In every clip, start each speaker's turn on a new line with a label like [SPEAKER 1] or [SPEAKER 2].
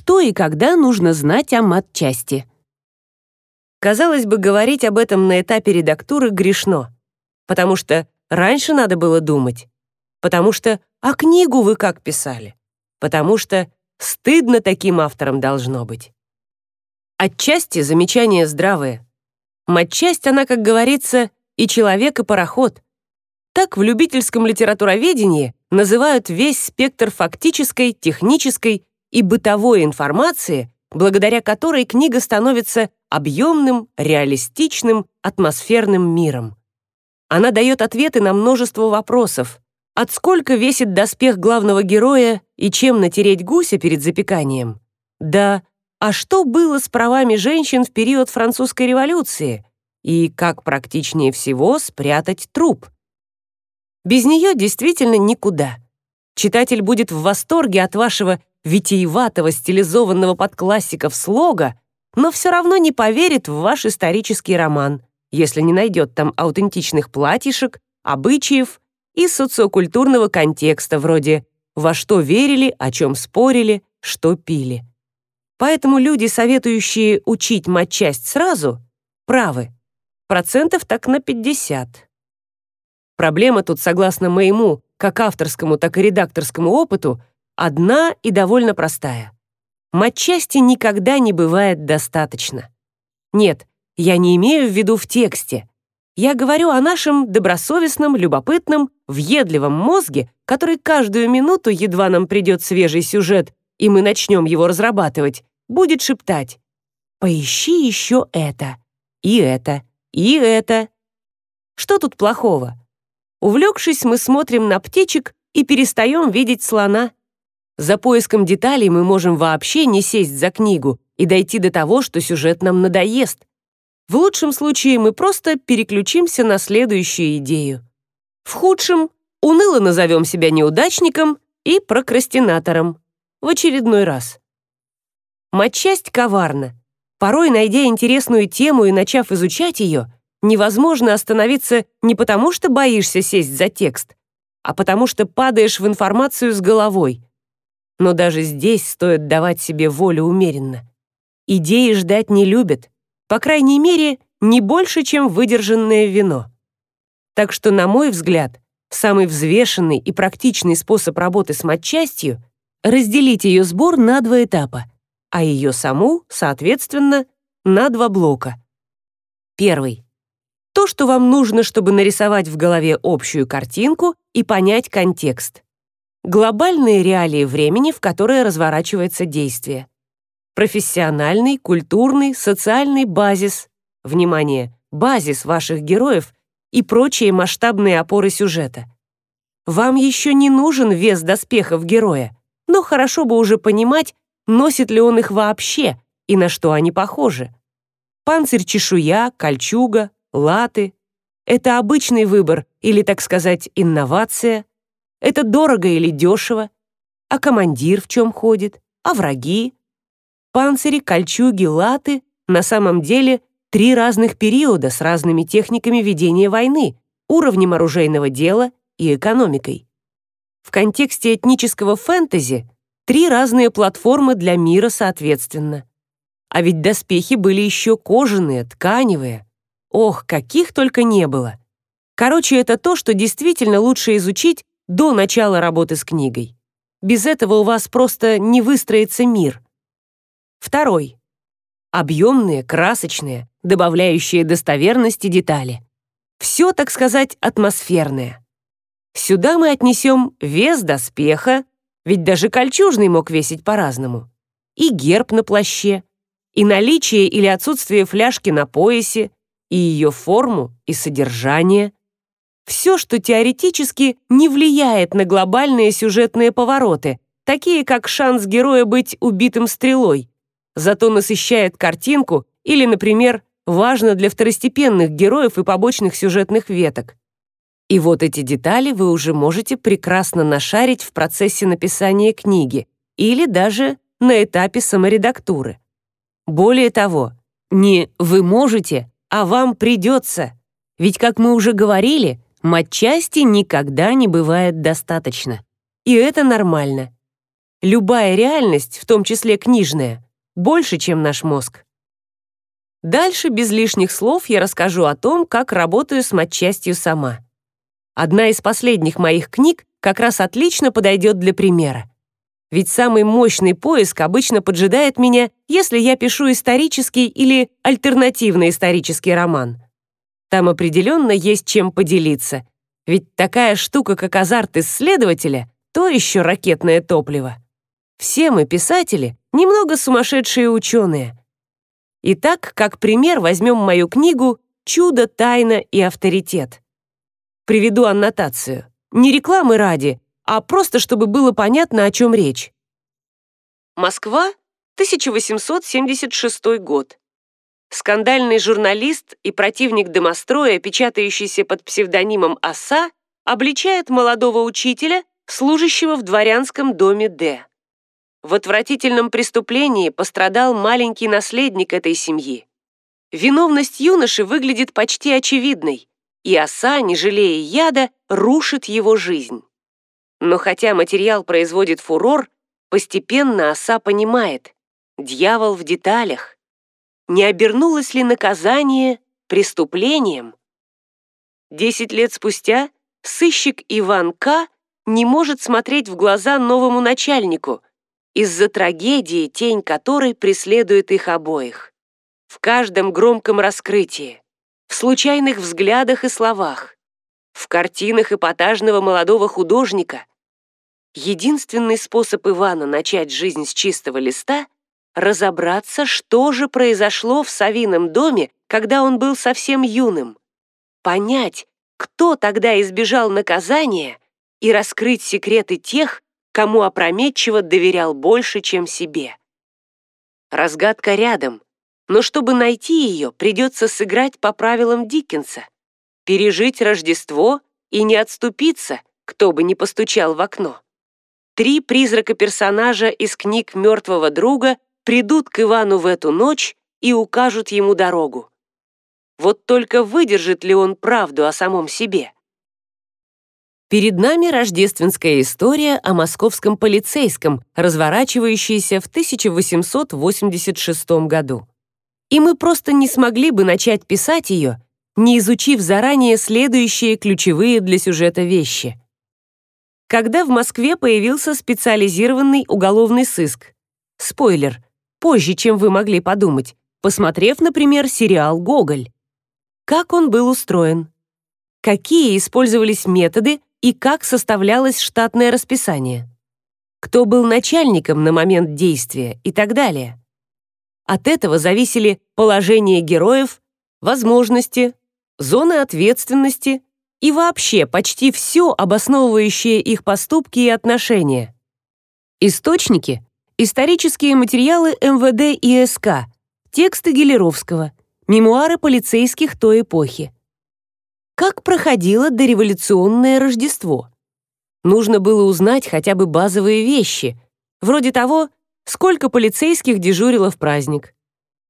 [SPEAKER 1] Что и когда нужно знать о матчасти? Казалось бы, говорить об этом на этапе редактуры грешно, потому что раньше надо было думать, потому что «а книгу вы как писали?», потому что стыдно таким авторам должно быть. Отчасти замечание здравое. Матчасть, она, как говорится, и человек, и пароход. Так в любительском литературоведении называют весь спектр фактической, технической и бытовой информации, благодаря которой книга становится объемным, реалистичным, атмосферным миром. Она дает ответы на множество вопросов. От сколько весит доспех главного героя и чем натереть гуся перед запеканием? Да, а что было с правами женщин в период французской революции? И как практичнее всего спрятать труп? Без нее действительно никуда. Читатель будет в восторге от вашего витиеватого стилизованного под классиков слога, но все равно не поверит в ваш исторический роман, если не найдет там аутентичных платьишек, обычаев и социокультурного контекста вроде «во что верили, о чем спорили, что пили». Поэтому люди, советующие учить матчасть сразу, правы. Процентов так на 50. Проблема тут, согласно моему, как авторскому, так и редакторскому опыту, одна и довольно простая. Матчасти никогда не бывает достаточно. Нет, я не имею в виду в тексте. Я говорю о нашем добросовестном, любопытном, въедливом мозге, который каждую минуту, едва нам придет свежий сюжет, и мы начнем его разрабатывать, будет шептать «Поищи еще это, и это, и это». Что тут плохого? Увлекшись, мы смотрим на птичек и перестаем видеть слона. За поиском деталей мы можем вообще не сесть за книгу и дойти до того, что сюжет нам надоест. В лучшем случае мы просто переключимся на следующую идею. В худшем уныло назовем себя неудачником и прокрастинатором. В очередной раз. Матчасть коварна. Порой, найдя интересную тему и начав изучать ее, невозможно остановиться не потому, что боишься сесть за текст, а потому что падаешь в информацию с головой. Но даже здесь стоит давать себе волю умеренно. Идеи ждать не любят, по крайней мере, не больше, чем выдержанное вино. Так что, на мой взгляд, самый взвешенный и практичный способ работы с матчастью — разделить ее сбор на два этапа, а ее саму, соответственно, на два блока. Первый то, что вам нужно, чтобы нарисовать в голове общую картинку и понять контекст. Глобальные реалии времени, в которое разворачивается действие. Профессиональный, культурный, социальный базис. Внимание, базис ваших героев и прочие масштабные опоры сюжета. Вам еще не нужен вес доспехов героя, но хорошо бы уже понимать, носит ли он их вообще и на что они похожи. Панцирь-чешуя, кольчуга, латы. Это обычный выбор или, так сказать, инновация. Это дорого или дешево. А командир в чем ходит? А враги? Панцири, кольчуги, латы на самом деле три разных периода с разными техниками ведения войны, уровнем оружейного дела и экономикой. В контексте этнического фэнтези три разные платформы для мира соответственно. А ведь доспехи были еще кожаные, тканевые. Ох, каких только не было. Короче, это то, что действительно лучше изучить до начала работы с книгой. Без этого у вас просто не выстроится мир. Второй. Объемные, красочные, добавляющие достоверности детали. Все, так сказать, атмосферное. Сюда мы отнесем вес доспеха, ведь даже кольчужный мог весить по-разному, и герб на плаще, и наличие или отсутствие фляжки на поясе, и ее форму, и содержание. Все, что теоретически не влияет на глобальные сюжетные повороты, такие как шанс героя быть убитым стрелой, зато насыщает картинку или, например, важно для второстепенных героев и побочных сюжетных веток. И вот эти детали вы уже можете прекрасно нашарить в процессе написания книги или даже на этапе саморедактуры. Более того, не «вы можете», а вам придется. Ведь, как мы уже говорили, матчасти никогда не бывает достаточно. И это нормально. любая реальность, в том числе книжная, больше, чем наш мозг. Дальше, без лишних слов, я расскажу о том, как работаю с матчастью сама. Одна из последних моих книг как раз отлично подойдет для примера. Ведь самый мощный поиск обычно поджидает меня, если я пишу исторический или альтернативный исторический роман. Там определенно есть чем поделиться. Ведь такая штука, как азарт исследователя, то еще ракетное топливо. Все мы, писатели, немного сумасшедшие ученые. Итак, как пример возьмем мою книгу «Чудо, тайна и авторитет». Приведу аннотацию. Не рекламы ради, а просто чтобы было понятно, о чем речь. Москва, 1876 год. Скандальный журналист и противник домостроя, печатающийся под псевдонимом Оса, обличает молодого учителя, служащего в дворянском доме Д. В отвратительном преступлении пострадал маленький наследник этой семьи. Виновность юноши выглядит почти очевидной, и оса, не жалея яда, рушит его жизнь. Но хотя материал производит фурор, постепенно оса понимает, дьявол в деталях не обернулось ли наказание преступлением? Десять лет спустя сыщик Иван К. не может смотреть в глаза новому начальнику из-за трагедии, тень которой преследует их обоих. В каждом громком раскрытии, в случайных взглядах и словах, в картинах эпатажного молодого художника. Единственный способ Ивана начать жизнь с чистого листа — разобраться, что же произошло в Савином доме, когда он был совсем юным, понять, кто тогда избежал наказания и раскрыть секреты тех, кому опрометчиво доверял больше, чем себе. Разгадка рядом, но чтобы найти ее, придется сыграть по правилам Диккенса, пережить Рождество и не отступиться, кто бы ни постучал в окно. Три призрака персонажа из книг «Мертвого друга» придут к Ивану в эту ночь и укажут ему дорогу. Вот только выдержит ли он правду о самом себе? Перед нами рождественская история о московском полицейском, разворачивающаяся в 1886 году. И мы просто не смогли бы начать писать ее, не изучив заранее следующие ключевые для сюжета вещи. Когда в Москве появился специализированный уголовный сыск? Спойлер, позже, чем вы могли подумать, посмотрев, например, сериал «Гоголь». Как он был устроен? Какие использовались методы и как составлялось штатное расписание? Кто был начальником на момент действия и так далее? От этого зависели положение героев, возможности, зоны ответственности и вообще почти все, обосновывающее их поступки и отношения. Источники Исторические материалы МВД и СК. Тексты Гелеровского. Мемуары полицейских той эпохи. Как проходило дореволюционное Рождество? Нужно было узнать хотя бы базовые вещи, вроде того, сколько полицейских дежурило в праздник.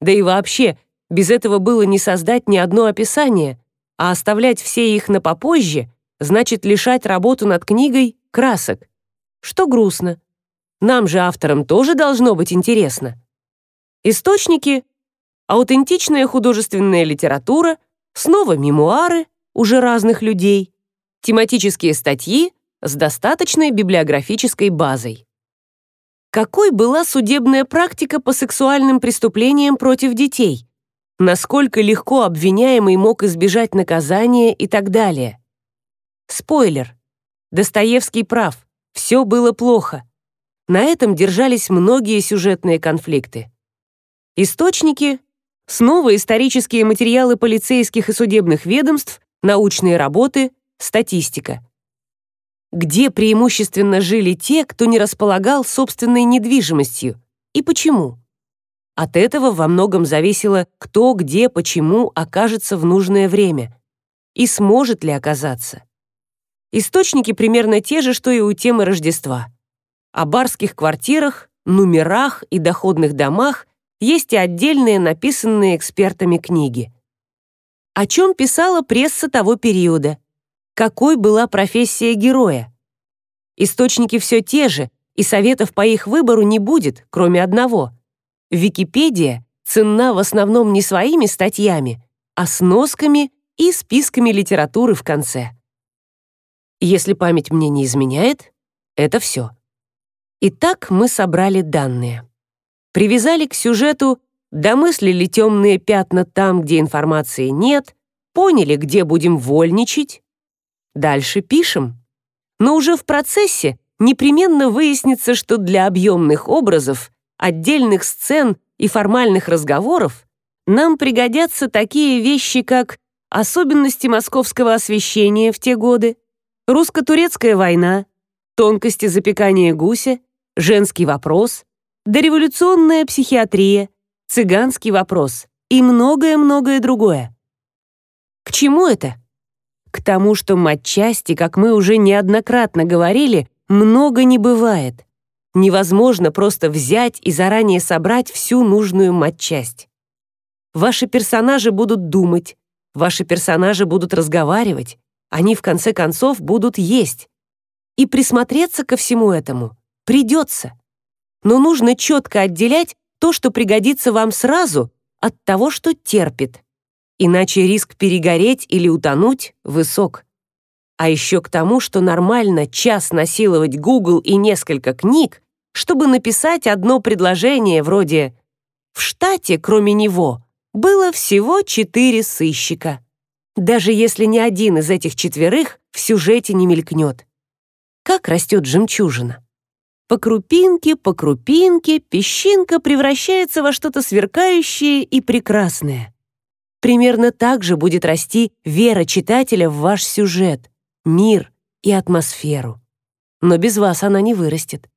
[SPEAKER 1] Да и вообще, без этого было не создать ни одно описание, а оставлять все их на попозже значит лишать работу над книгой красок, что грустно. Нам же авторам тоже должно быть интересно. Источники — аутентичная художественная литература, снова мемуары уже разных людей, тематические статьи с достаточной библиографической базой. Какой была судебная практика по сексуальным преступлениям против детей? Насколько легко обвиняемый мог избежать наказания и так далее? Спойлер. Достоевский прав. Все было плохо. На этом держались многие сюжетные конфликты. Источники — снова исторические материалы полицейских и судебных ведомств, научные работы, статистика. Где преимущественно жили те, кто не располагал собственной недвижимостью, и почему? От этого во многом зависело, кто, где, почему окажется в нужное время и сможет ли оказаться. Источники примерно те же, что и у темы Рождества. О барских квартирах, номерах и доходных домах есть и отдельные написанные экспертами книги. О чем писала пресса того периода? Какой была профессия героя? Источники все те же, и советов по их выбору не будет, кроме одного. Википедия ценна в основном не своими статьями, а сносками и списками литературы в конце. Если память мне не изменяет, это все. Итак, мы собрали данные. Привязали к сюжету, домыслили темные пятна там, где информации нет, поняли, где будем вольничать. Дальше пишем. Но уже в процессе непременно выяснится, что для объемных образов, отдельных сцен и формальных разговоров нам пригодятся такие вещи, как особенности московского освещения в те годы, русско-турецкая война, тонкости запекания гуся, женский вопрос, дореволюционная психиатрия, цыганский вопрос и многое-многое другое. К чему это? К тому, что матчасти, как мы уже неоднократно говорили, много не бывает. Невозможно просто взять и заранее собрать всю нужную матчасть. Ваши персонажи будут думать, ваши персонажи будут разговаривать, они в конце концов будут есть. И присмотреться ко всему этому придется. Но нужно четко отделять то, что пригодится вам сразу, от того, что терпит иначе риск перегореть или утонуть высок. А еще к тому, что нормально час насиловать Google и несколько книг, чтобы написать одно предложение вроде «В штате, кроме него, было всего четыре сыщика». Даже если ни один из этих четверых в сюжете не мелькнет. Как растет жемчужина? По крупинке, по крупинке песчинка превращается во что-то сверкающее и прекрасное. Примерно так же будет расти вера читателя в ваш сюжет, мир и атмосферу. Но без вас она не вырастет.